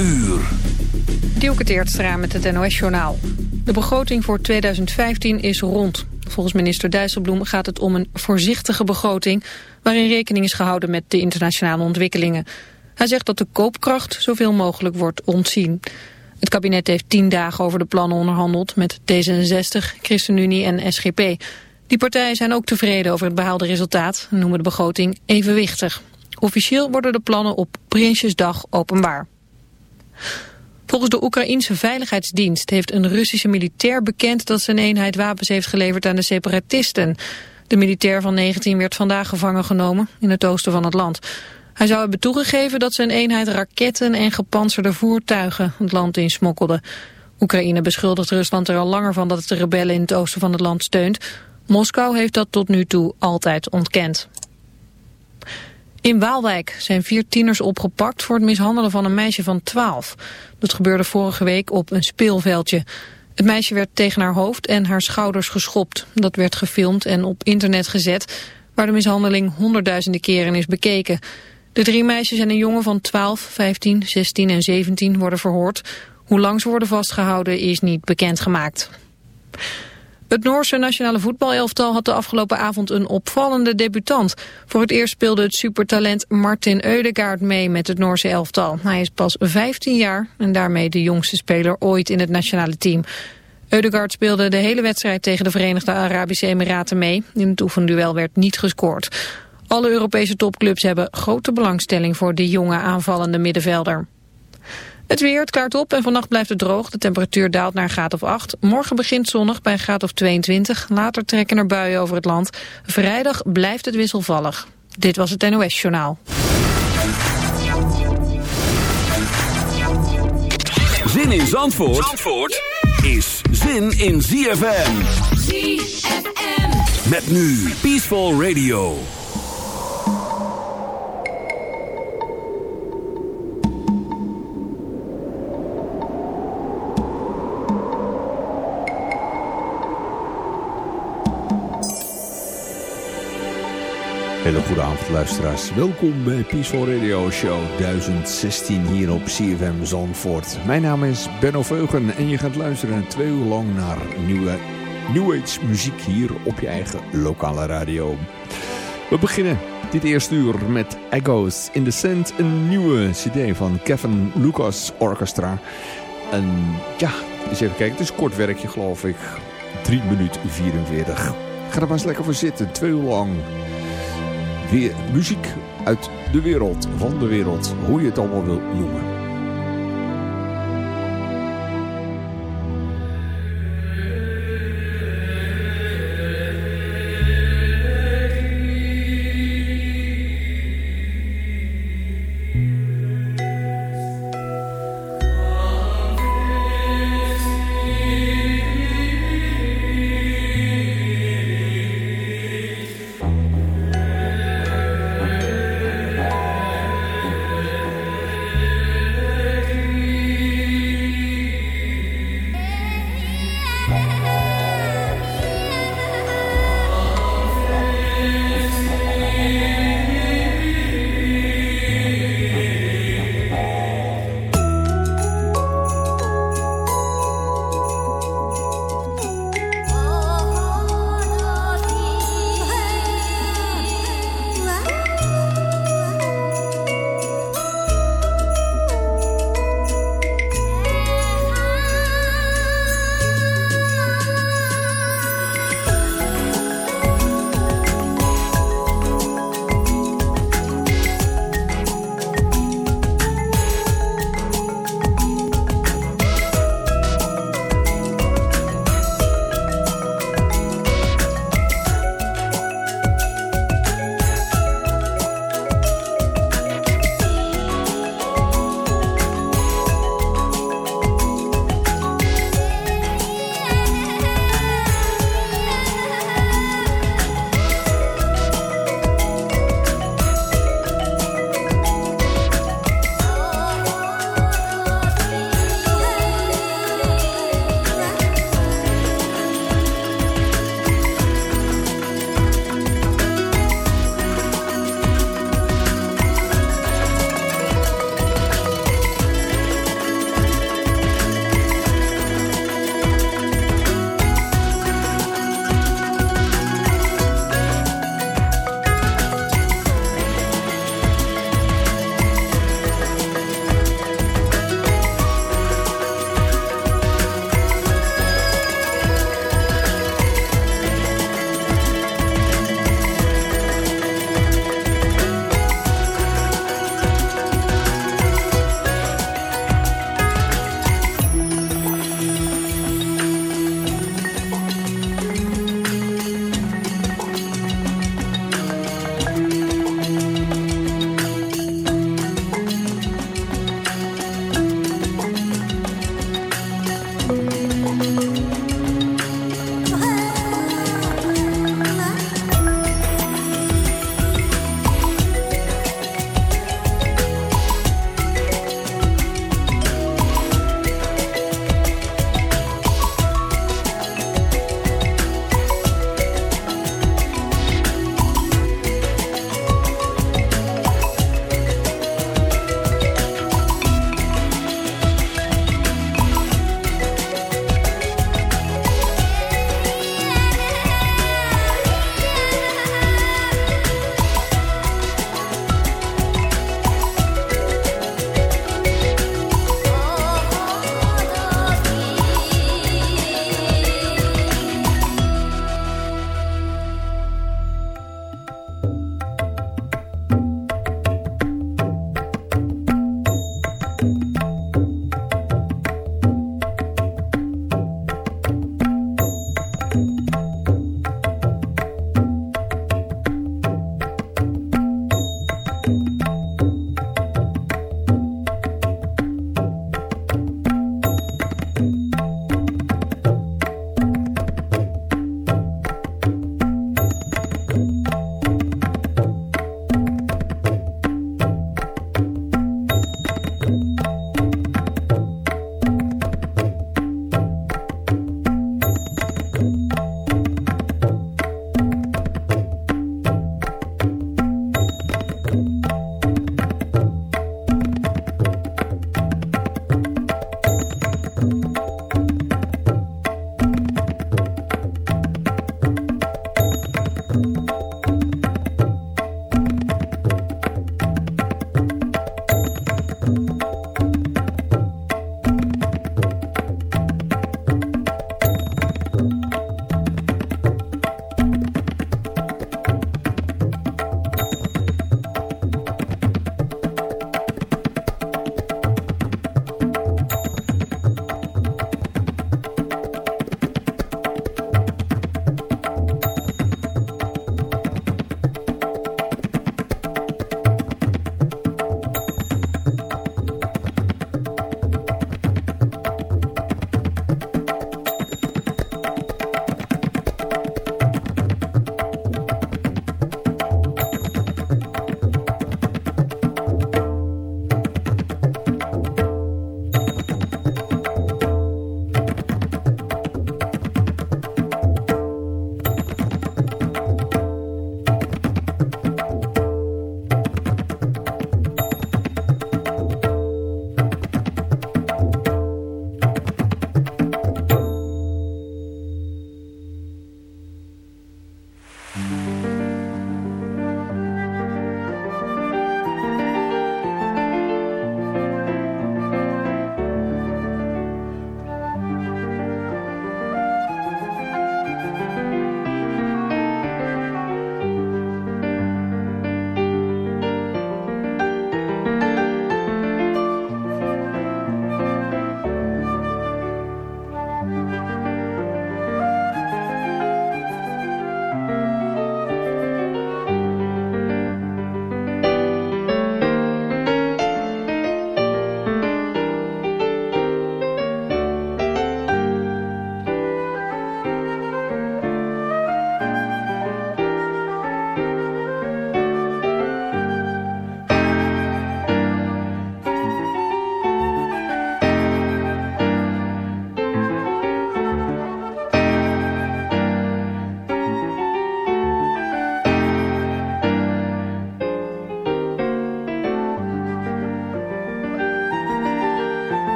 uur. Dielke met het NOS-journaal. De begroting voor 2015 is rond. Volgens minister Dijsselbloem gaat het om een voorzichtige begroting... waarin rekening is gehouden met de internationale ontwikkelingen. Hij zegt dat de koopkracht zoveel mogelijk wordt ontzien. Het kabinet heeft tien dagen over de plannen onderhandeld... met D66, ChristenUnie en SGP. Die partijen zijn ook tevreden over het behaalde resultaat... en noemen de begroting evenwichtig. Officieel worden de plannen op Prinsjesdag openbaar. Volgens de Oekraïense Veiligheidsdienst heeft een Russische militair bekend dat zijn eenheid wapens heeft geleverd aan de separatisten. De militair van 19 werd vandaag gevangen genomen in het oosten van het land. Hij zou hebben toegegeven dat zijn eenheid raketten en gepantserde voertuigen het land insmokkelde. Oekraïne beschuldigt Rusland er al langer van dat het de rebellen in het oosten van het land steunt. Moskou heeft dat tot nu toe altijd ontkend. In Waalwijk zijn vier tieners opgepakt voor het mishandelen van een meisje van 12. Dat gebeurde vorige week op een speelveldje. Het meisje werd tegen haar hoofd en haar schouders geschopt. Dat werd gefilmd en op internet gezet, waar de mishandeling honderdduizenden keren is bekeken. De drie meisjes en een jongen van 12, 15, 16 en 17 worden verhoord. Hoe lang ze worden vastgehouden is niet bekendgemaakt. Het Noorse nationale voetbalelftal had de afgelopen avond een opvallende debutant. Voor het eerst speelde het supertalent Martin Eudegaard mee met het Noorse elftal. Hij is pas 15 jaar en daarmee de jongste speler ooit in het nationale team. Eudegaard speelde de hele wedstrijd tegen de Verenigde Arabische Emiraten mee. In het oefenduel werd niet gescoord. Alle Europese topclubs hebben grote belangstelling voor de jonge aanvallende middenvelder. Het weer, het klaart op en vannacht blijft het droog. De temperatuur daalt naar een graad of 8. Morgen begint zonnig bij een graad of 22. Later trekken er buien over het land. Vrijdag blijft het wisselvallig. Dit was het NOS Journaal. Zin in Zandvoort, Zandvoort is zin in ZFM. ZFM. Met nu Peaceful Radio. Hele goede avond luisteraars. Welkom bij Peaceful Radio Show 1016 hier op CFM Zandvoort. Mijn naam is Benno Veugen en je gaat luisteren twee uur lang naar nieuwe New Age muziek hier op je eigen lokale radio. We beginnen dit eerste uur met Echoes in the Sand, een nieuwe cd van Kevin Lucas Orchestra. En ja, eens even kijken, het is kort werkje geloof ik. 3 minuten 44. Ga er maar eens lekker voor zitten, twee uur lang weer muziek uit de wereld, van de wereld, hoe je het allemaal wil noemen.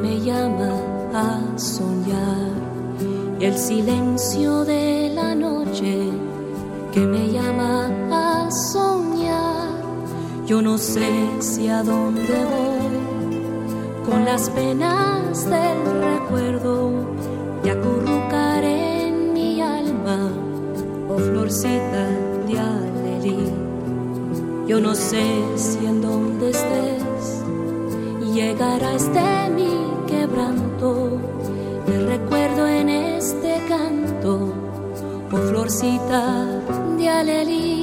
Me llama a soñar y el silencio de la noche que me llama a soñar. Yo no sé si a dónde voy con las penas del recuerdo y acurrucar en mi alma, oh florcita de alelí. Yo no sé si en dónde estés llegará este mi quebranto. Te recuerdo en este canto, oh florcita de alelí.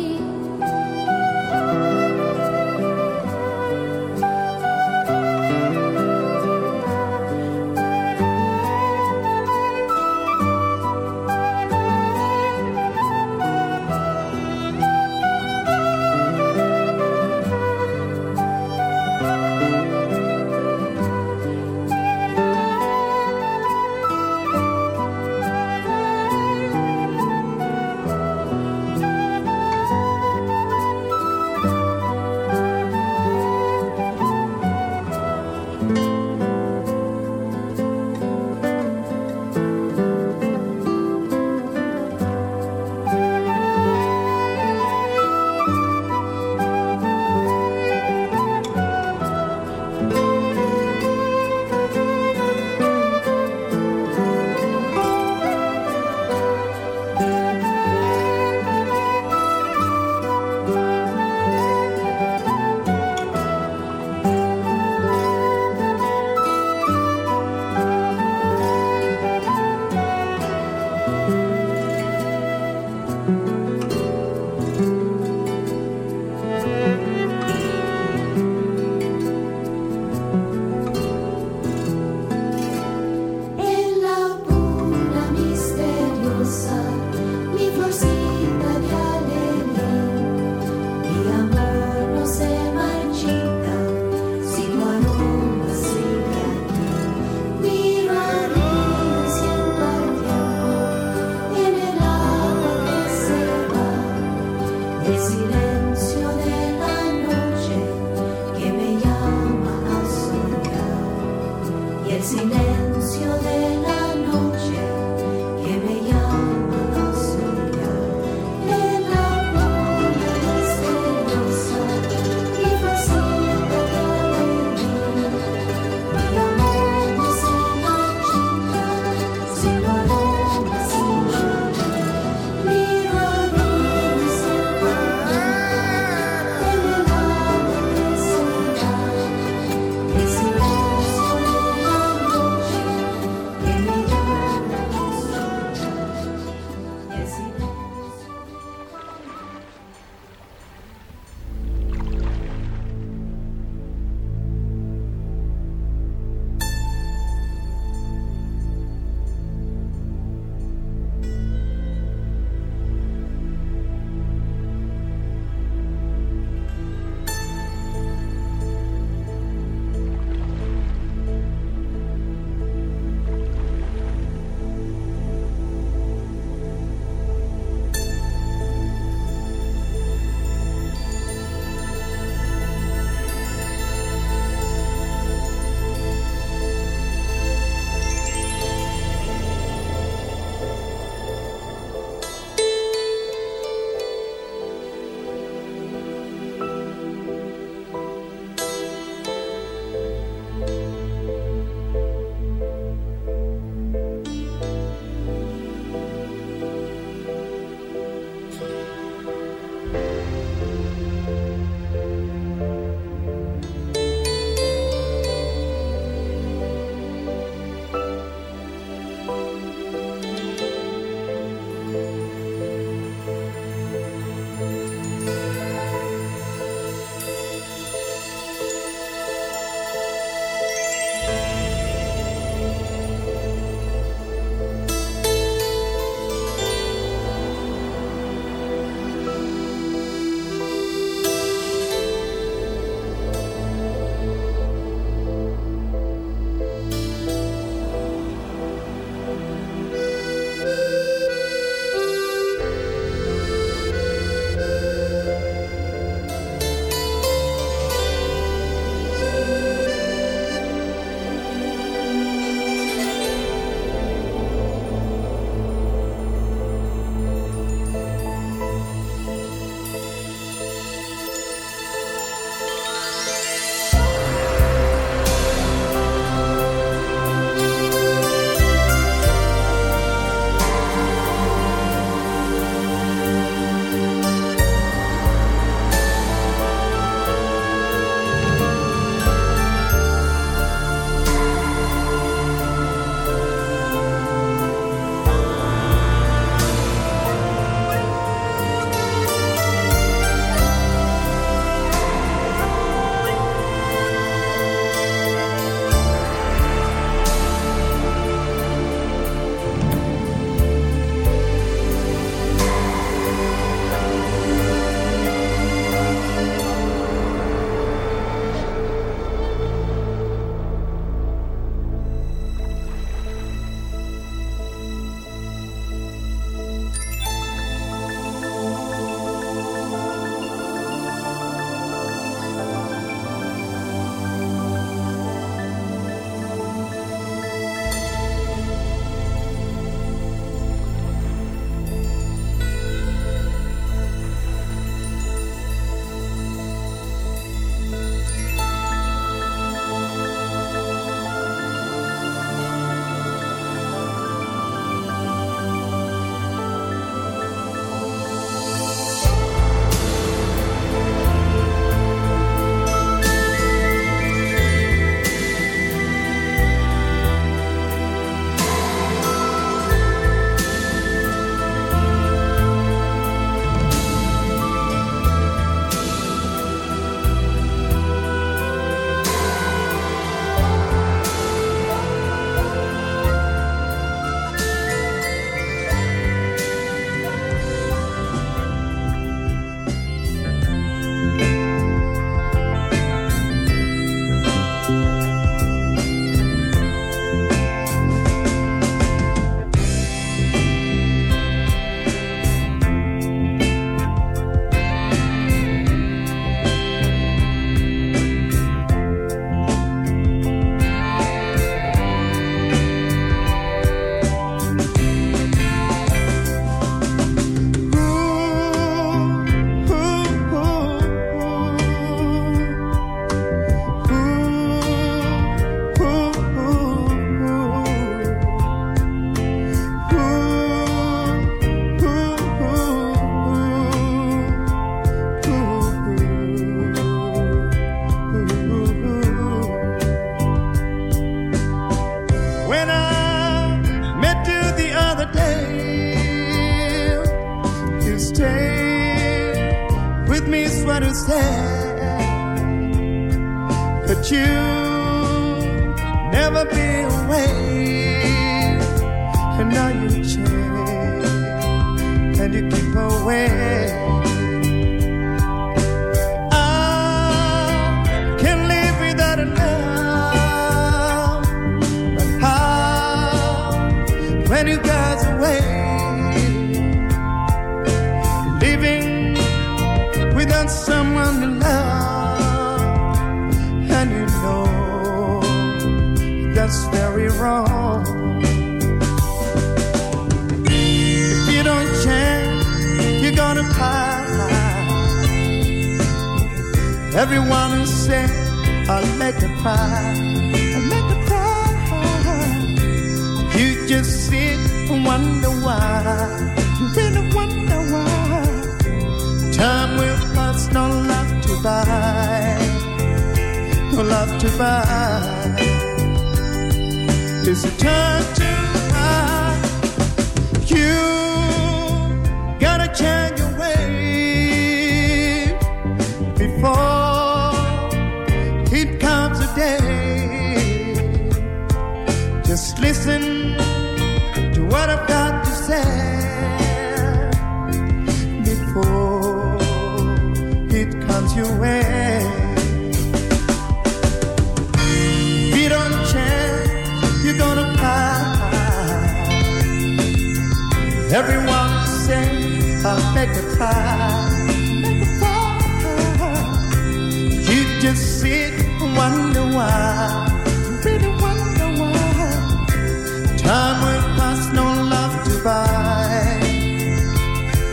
Just sit and wonder why.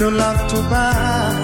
No love to buy.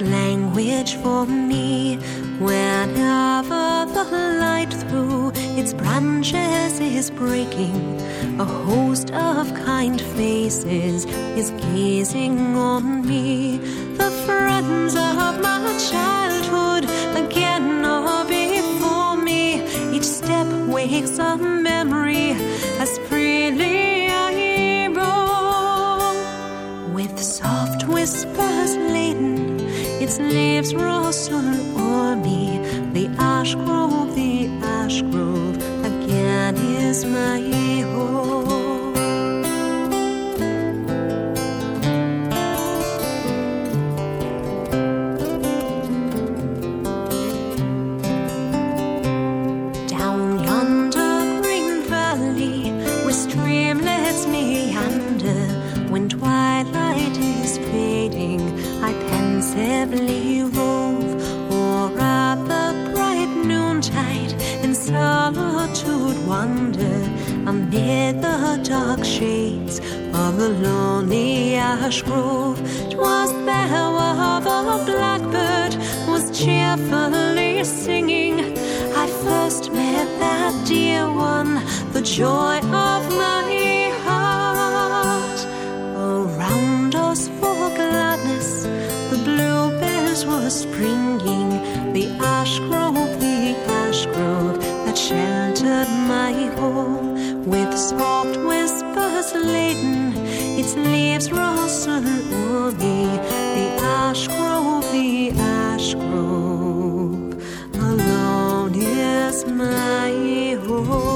Language for me. Whenever the light through its branches is breaking, a host of kind faces is gazing on me. The friends of my childhood again are before me. Each step wakes a memory as freely I roam. With soft whispers laden, its leaves rustle o'er me. The ash grove, the ash grove again is my of the lonely ash grove. 'Twas there where the blackbird was cheerfully singing. I first met that dear one, the joy of my heart. Around us for gladness, the bluebells were springing. The ash grove, the ash grove that sheltered my home, with soft whispers laden, its leaves rustle o'er me. The ash grove, the ash grove alone is my home.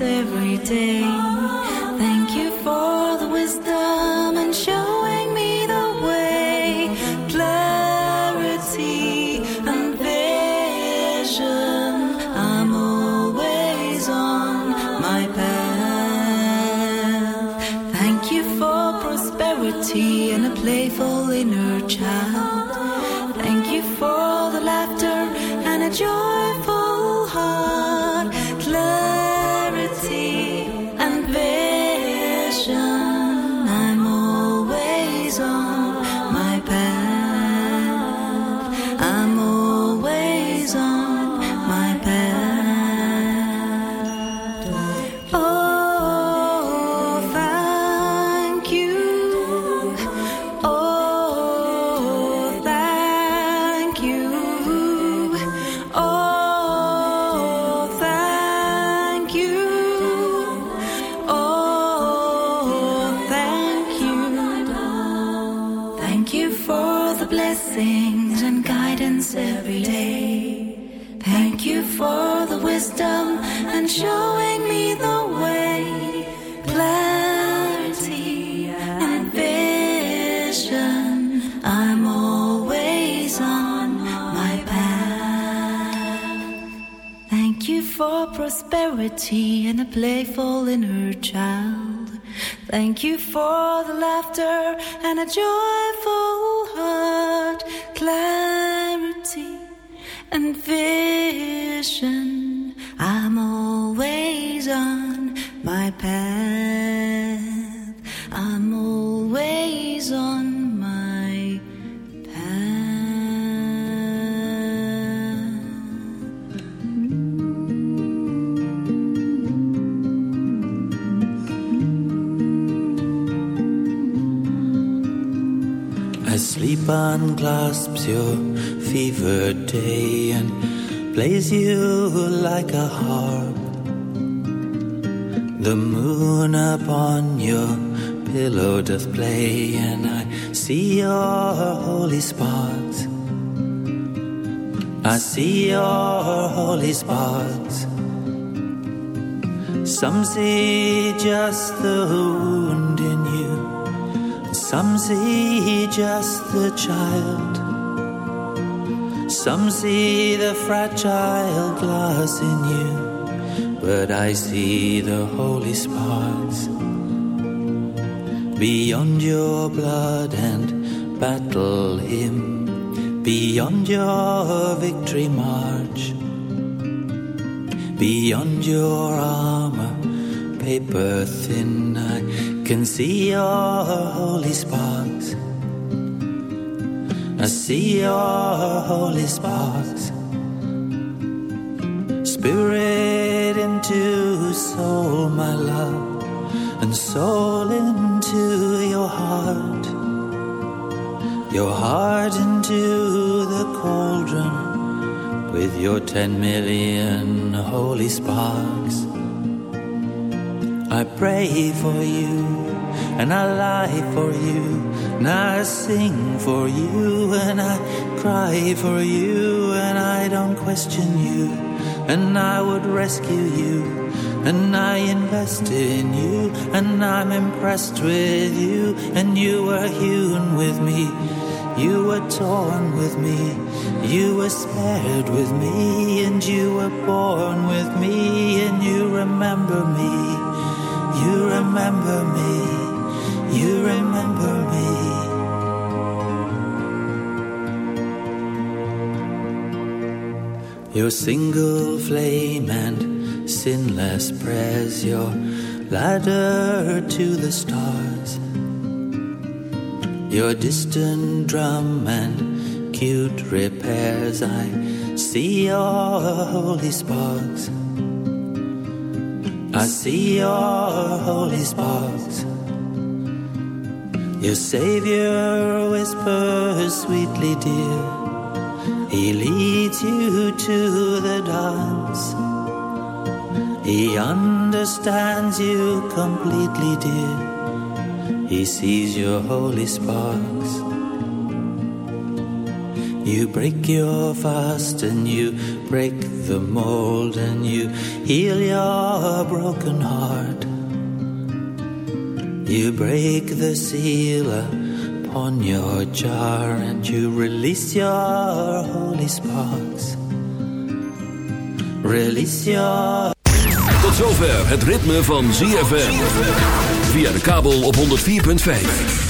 Every day. Thank you for the laughter and a joyful heart, clarity and vision. I'm always on my path. Unclasps your fevered day and plays you like a harp. The moon upon your pillow doth play, and I see your holy spots. I see your holy spots. Some see just the wound. Some see just the child. Some see the fragile glass in you. But I see the holy sparks Beyond your blood and battle hymn. Beyond your victory march. Beyond your armor, paper thin, can see your holy sparks. I see your holy sparks. Spirit into soul, my love, and soul into your heart. Your heart into the cauldron with your ten million holy sparks. Pray for you and I lie for you and I sing for you and I cry for you and I don't question you and I would rescue you and I invest in you and I'm impressed with you and you were hewn with me you were torn with me you were spared with me and you were born with me and you remember me you remember me you remember me Your single flame and sinless prayers, your ladder to the stars, your distant drum and cute repairs. I see your holy sparks. I see your holy sparks. Your Savior whispers sweetly, dear. He leads you to the dance. He understands you completely, dear. He sees your holy sparks. You break your fast and you break the mold and you heal your broken heart. You break the seal upon your jar and you release your holy sparks. Release your. Tot zover het ritme van ZFM. Via de kabel op 104.5.